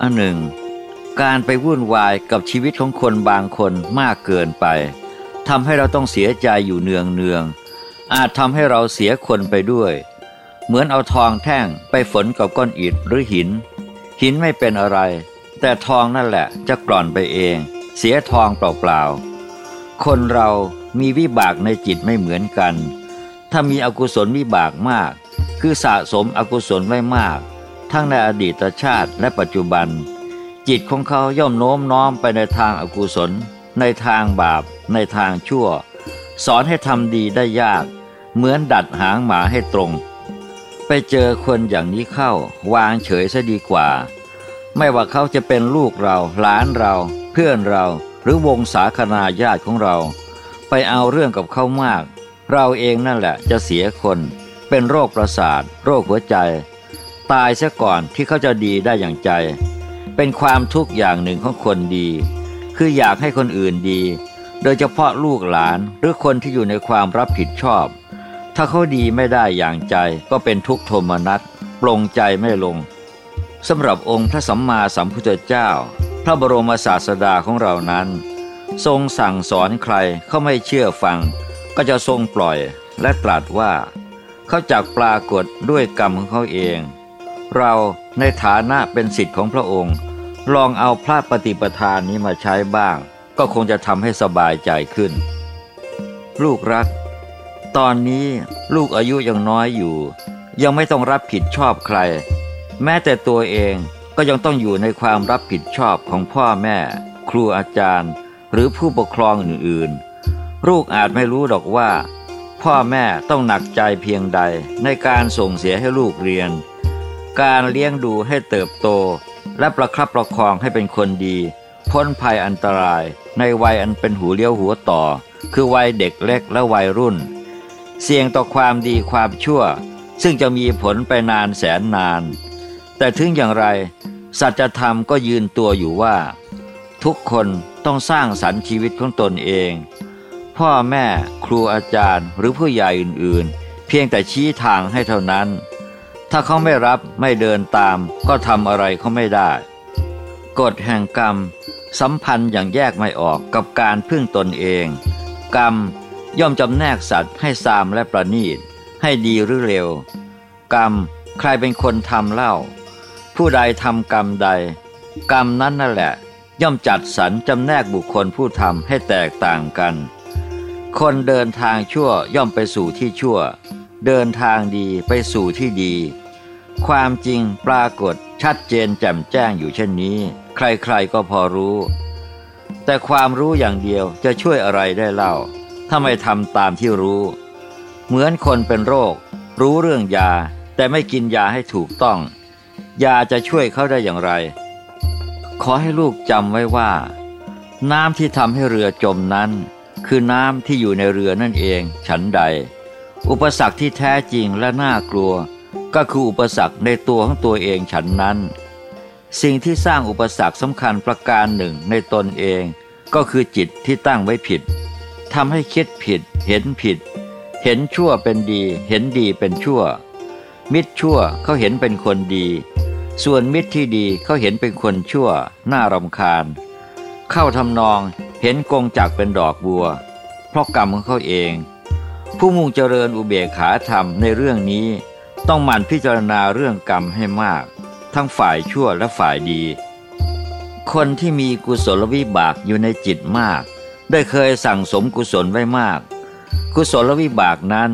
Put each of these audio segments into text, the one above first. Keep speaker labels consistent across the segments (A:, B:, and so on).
A: อันหนึ่ง การไปวุ่นวายกับชีวิตของคนบางคนมากเกินไปทำให้เราต้องเสียใจอยู่เนืองเนือง อาจทำให้เราเสียคนไปด้วย เหมือนเอาทองแท่งไปฝนกับก้อนอิฐหรือหิน หินไม่เป็นอะไร แต่ทองนั่นแหละจะกร่อนไปเอง เสียทองเปล่าๆ คนเรามีวิบากในจิตไม่เหมือนกัน ถ้ามีอกุศลวิบากมาก คือสะสมอกุศลไว้มาก ทั้งในอดีตชาติและปัจจุบัน จิตของเขาย่อมโน้มน้อมไปในทางอากุศล ในทางบาป ในทางชั่ว สอนให้ทำดีได้ยาก เหมือนดัดหางหมาให้ตรง ไปเจอคนอย่างนี้เข้า วางเฉยซะดีกว่า ไม่ว่าเขาจะเป็นลูกเราหลานเรา เพื่อนเราหรือวงสาคนาญาติของเรา ไปเอาเรื่องกับเขามาก เราเองนั่นแหละจะเสียคน เป็นโรคประสาท โรคหัวใจ ตายซะก่อนที่เขาจะดีได้อย่างใจ เป็นความทุกข์อย่างหนึ่งของคนดี คืออยากให้คนอื่นดี โดยเฉพาะลูกหลานหรือคนที่อยู่ในความรับผิดชอบ ถ้าเขาดีไม่ได้อย่างใจก็เป็นทุกข์โทมนัสปลงใจไม่ลงสำหรับองค์พระสัมมาสัมพุทธเจ้า พระบรมศาสดาของเรานั้น ทรงสั่งสอนใครเขาไม่เชื่อฟัง ก็จะทรงปล่อยและตรัสว่า เขาจักปรากฏด้วยกรรมของเขาเอง เราในฐานะเป็นสิทธิ์ของพระองค์ ลองเอาพระปฏิปทานนี้มาใช้บ้าง ก็คงจะทำให้สบายใจขึ้น ลูกรัก ตอนนี้ลูกอายุยังน้อยอยู่ ยังไม่ต้องรับผิดชอบใคร แม้แต่ตัวเองก็ยังต้องอยู่ในความรับผิดชอบของพ่อแม่ ครูอาจารย์ หรือผู้ปกครองอื่นๆ ลูกอาจไม่รู้ดอกว่า พ่อแม่ต้องหนักใจเพียงใดในการส่งเสียให้ลูกเรียน การเลี้ยงดูให้เติบโต และประคับประคองให้เป็นคนดี พ้นภัยอันตราย ในวัยอันเป็นหูเลี้ยวหัวต่อ คือวัยเด็กเล็กและวัยรุ่น เสี่ยงต่อความดีความชั่ว ซึ่งจะมีผลไปนานแสนนาน แต่ถึงอย่างไร สัจธรรมก็ยืนตัวอยู่ว่า ทุกคนต้องสร้างสรรค์ชีวิตของตนเอง พ่อแม่ครูอาจารย์หรือผู้ใหญ่อื่นๆ เพียงแต่ชี้ทางให้เท่านั้น ถ้าเขาไม่รับไม่เดินตาม ก็ทำอะไรเขาไม่ได้ กฎแห่งกรรม สัมพันธ์อย่างแยกไม่ออกกับการพึ่งตนเอง กรรมย่อมจำแนกสัตว์ให้สามและประณีต ให้ดีหรือเร็ว กรรมใครเป็นคนทำเล่า ผู้ใดทำกรรมใด กรรมนั้นนั่นแหละ ย่อมจัดสรรจำแนกบุคคลผู้ทำให้แตกต่างกัน คนเดินทางชั่วย่อมไปสู่ที่ชั่ว เดินทางดีไปสู่ที่ดี ความจริงปรากฏชัดเจนแจ่มแจ้งอยู่เช่นนี้ ใครๆก็พอรู้ แต่ความรู้อย่างเดียวจะช่วยอะไรได้เล่า ถ้าไม่ทำตามที่รู้ เหมือนคนเป็นโรค รู้เรื่องยา แต่ไม่กินยาให้ถูกต้อง ยาจะช่วยเขาได้อย่างไร ขอให้ลูกจำไว้ว่า น้ำที่ทำให้เรือจมนั้น คือน้ำที่อยู่ในเรือนั่นเอง ฉันใด อุปสรรคที่แท้จริงและน่ากลัว ก็คืออุปสรรคในตัวของตัวเองฉันนั้น สิ่งที่สร้างอุปสรรคสำคัญประการหนึ่งในตนเอง ก็คือจิตที่ตั้งไว้ผิดทำให้คิดผิด เห็นผิด เห็นชั่วเป็นดี เห็นดีเป็นชั่ว มิตรชั่วเขาเห็นเป็นคนดี ส่วนมิตรที่ดีเขาเห็นเป็นคนชั่ว น่ารำคาญ เข้าทำนองเห็นกงจักเป็นดอกบัว เพราะกรรมของเขาเอง ผู้มุ่งเจริญอุเบกขาธรรมในเรื่องนี้ ต้องหมั่นพิจารณาเรื่องกรรมให้มาก ทั้งฝ่ายชั่วและฝ่ายดี คนที่มีกุศลวิบากอยู่ในจิตมาก ได้เคยสั่งสมกุศลไว้มาก กุศลวิบากนั้น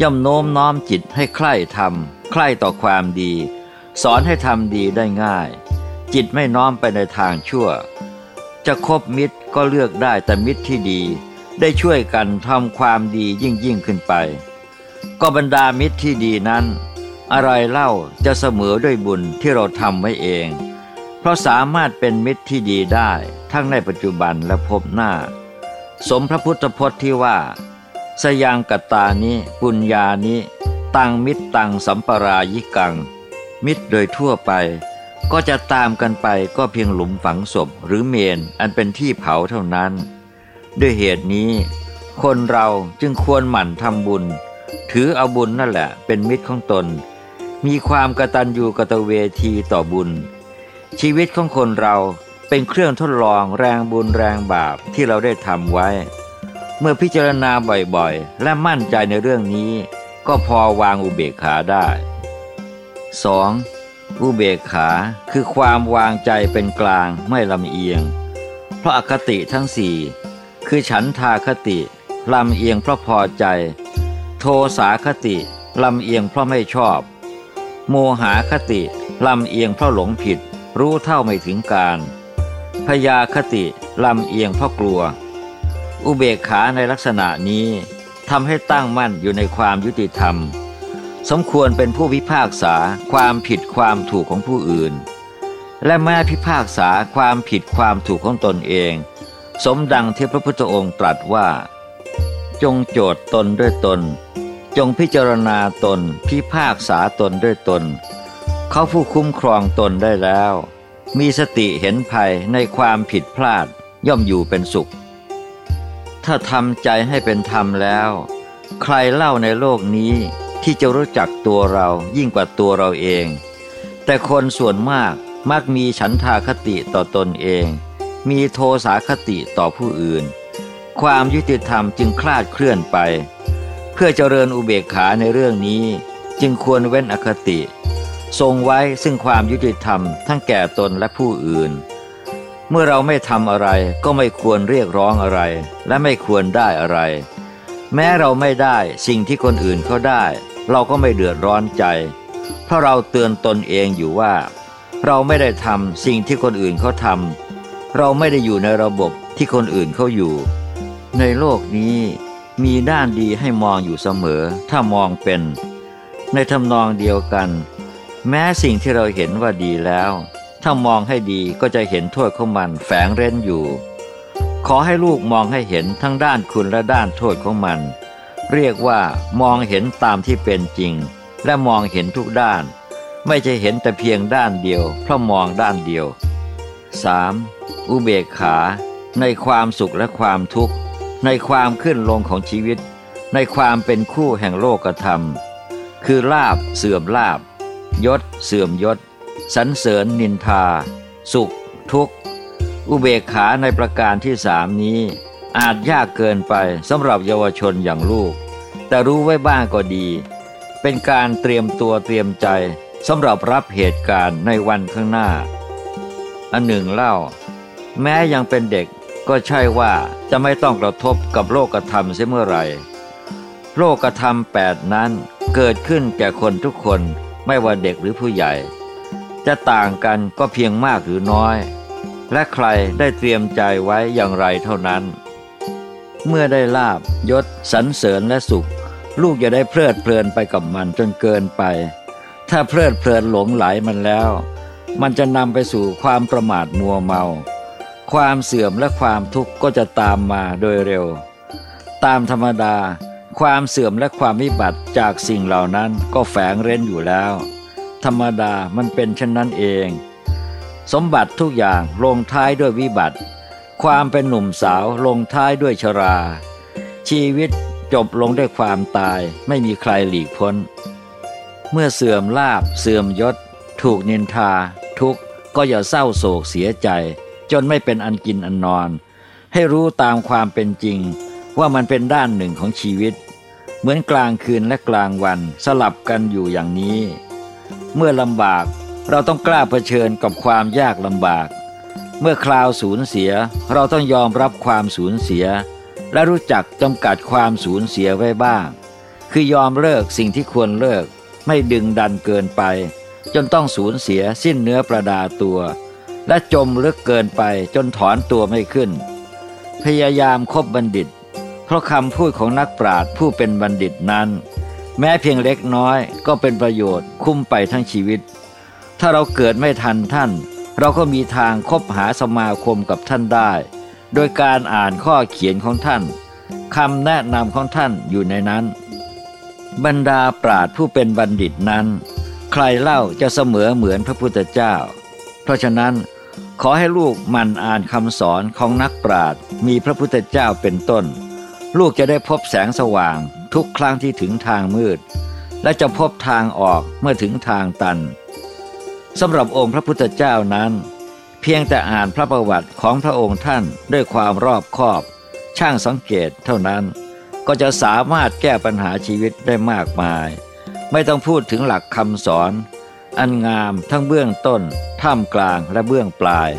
A: ย่อมโน้มน้อมจิตให้ใคร่ทำใคร่ต่อความดี สอนให้ทำดีได้ง่าย จิตไม่น้อมไปในทางชั่ว จะคบมิตรก็เลือกได้แต่มิตรที่ดี ได้ช่วยกันทำความดียิ่งยิ่งขึ้นไป ก็บรรดามิตรที่ดีนั้น อะไรเล่าจะเสมอด้วยบุญที่เราทำไว้เอง เพราะสามารถเป็นมิตรที่ดีได้ ทั้งในปัจจุบันและพบหน้า สมพระพุทธพจน์ที่ว่า สยังกตานิปุญญานิตังมิตรตังสัมปรายิกัง มิตรโดยทั่วไป ก็จะตามกันไปก็เพียงหลุมฝังศพหรือเมนอันเป็นที่เผาเท่านั้น ด้วยเหตุนี้ คนเราจึงควรหมั่นทำบุญ ถือเอาบุญนั่นแหละเป็นมิตรของตน มีความกตัญญูกตเวทีต่อบุญ ชีวิตของคนเราเป็นเครื่องทดลองแรงบุญแรงบาปที่เราได้ทำไว้ เมื่อพิจารณาบ่อยๆ และมั่นใจในเรื่องนี้ ก็พอวางอุเบกขาได้ 2. อุเบกขาคือความวางใจเป็นกลางไม่ลำเอียง เพราะอคติทั้งสี่ คือฉันทาคติลำเอียงเพราะพอใจ โทสาคติลำเอียงเพราะไม่ชอบ โมหาคติลำเอียงเพราะหลงผิด รู้เท่าไม่ถึงการพยาคติลำเอียงเพราะกลัว อุเบกขาในลักษณะนี้ทำให้ตั้งมั่นอยู่ในความยุติธรรม สมควรเป็นผู้พิพากษาความผิดความถูกของผู้อื่น และแม้พิพากษาความผิดความถูกของตนเอง สมดังที่พระพุทธองค์ตรัสว่า จงโจทย์ตนด้วยตน จงพิจารณาตน พิพากษาตนด้วยตน เขาผู้คุ้มครองตนได้แล้ว มีสติเห็นภัยในความผิดพลาดย่อมอยู่เป็นสุข ถ้าทำใจให้เป็นธรรมแล้ว ใครเล่าในโลกนี้ที่จะรู้จักตัวเรายิ่งกว่าตัวเราเอง แต่คนส่วนมากมักมีฉันทาคติต่อตนเอง มีโทสาคติต่อผู้อื่น ความยุติธรรมจึงคลาดเคลื่อนไป เพื่อเจริญอุเบกขาในเรื่องนี้จึงควรเว้นอคติ ทรงไว้ซึ่งความยุติธรรมทั้งแก่ตนและผู้อื่น เมื่อเราไม่ทำอะไรก็ไม่ควรเรียกร้องอะไร และไม่ควรได้อะไร แม้เราไม่ได้สิ่งที่คนอื่นเขาได้ เราก็ไม่เดือดร้อนใจ เพราะเราเตือนตนเองอยู่ว่า เราไม่ได้ทำสิ่งที่คนอื่นเขาทำ เราไม่ได้อยู่ในระบบที่คนอื่นเขาอยู่ ในโลกนี้มีด้านดีให้มองอยู่เสมอ ถ้ามองเป็น ในทำนองเดียวกัน แม้สิ่งที่เราเห็นว่าดีแล้ว ถ้ามองให้ดีก็จะเห็นโทษของมันแฝงเร้นอยู่ ขอให้ลูกมองให้เห็นทั้งด้านคุณและด้านโทษของมัน เรียกว่ามองเห็นตามที่เป็นจริง และมองเห็นทุกด้าน ไม่ใช่เห็นแต่เพียงด้านเดียวเพราะมองด้านเดียว 3. อุเบกขา ในความสุขและความทุกข์ ในความขึ้นลงของชีวิต ในความเป็นคู่แห่งโลกธรรม คือลาบเสื่อมลาบ ยศ เสื่อมยศสรรเสริญนินทา สุข ทุกข์ อุเบกขาในประการที่สามนี้ อาจยากเกินไปสำหรับเยาวชนอย่างลูก แต่รู้ไว้บ้างก็ดี เป็นการเตรียมตัวเตรียมใจสำหรับรับเหตุการณ์ในวันข้างหน้า อันหนึ่งเล่า แม้ยังเป็นเด็กก็ใช่ว่าจะไม่ต้องกระทบกับโลกธรรมเสียเมื่อไหร่โลกธรรมแปดนั้นเกิดขึ้นแก่คนทุกคนไม่ว่าเด็กหรือผู้ใหญ่ จะต่างกันก็เพียงมากหรือน้อย และใครได้เตรียมใจไว้อย่างไรเท่านั้น เมื่อได้ลาบยศสรรเสริญและสุข ลูกอย่าได้เพลิดเพลินไปกับมันจนเกินไป ถ้าเพลิดเพลินหลงไหลมันแล้ว มันจะนำไปสู่ความประมาทมัวเมา ความเสื่อมและความทุกข์ก็จะตามมาโดยเร็ว ตามธรรมดา ความเสื่อมและความวิบัติจากสิ่งเหล่านั้นก็แฝงเร้นอยู่แล้ว ธรรมดามันเป็นเช่นนั้นเอง สมบัติทุกอย่างลงท้ายด้วยวิบัติ ความเป็นหนุ่มสาวลงท้ายด้วยชรา ชีวิตจบลงด้วยความตายไม่มีใครหลีกพ้น เมื่อเสื่อมลาบเสื่อมยศ ถูกนินทา ทุกข์ก็อย่าเศร้าโศกเสียใจ จนไม่เป็นอันกินอันนอน ให้รู้ตามความเป็นจริง ว่ามันเป็นด้านหนึ่งของชีวิต เหมือนกลางคืนและกลางวันสลับกันอยู่อย่างนี้ เมื่อลำบากเราต้องกล้าเผชิญกับความยากลำบาก เมื่อคราวสูญเสียเราต้องยอมรับความสูญเสีย และรู้จักจำกัดความสูญเสียไว้บ้าง คือยอมเลิกสิ่งที่ควรเลิก ไม่ดึงดันเกินไป จนต้องสูญเสียสิ้นเนื้อประดาตัว และจมลึกเกินไปจนถอนตัวไม่ขึ้น พยายามคบบัณฑิต เพราะคำพูดของนักปราชญ์ผู้เป็นบัณฑิตนั้น แม้เพียงเล็กน้อยก็เป็นประโยชน์คุ้มไปทั้งชีวิต ถ้าเราเกิดไม่ทันท่าน เราก็มีทางคบหาสมาคมกับท่านได้ โดยการอ่านข้อเขียนของท่านคำแนะนำของท่านอยู่ในนั้น บรรดาปราดผู้เป็นบัณฑิตนั้น ใครเล่าจะเสมอเหมือนพระพุทธเจ้า เพราะฉะนั้นขอให้ลูกมันอ่านคำสอนของนักปราชญ์มีพระพุทธเจ้าเป็นต้น ลูกจะได้พบแสงสว่างทุกครั้งที่ถึงทางมืด และจะพบทางออกเมื่อถึงทางตันสำหรับองค์พระพุทธเจ้านั้น เพียงแต่อ่านพระประวัติของพระองค์ท่านด้วยความรอบคอบ ช่างสังเกตเท่านั้น ก็จะสามารถแก้ปัญหาชีวิตได้มากมาย ไม่ต้องพูดถึงหลักคำสอน อันงามทั้งเบื้องต้น ท่ามกลางและเบื้องปลาย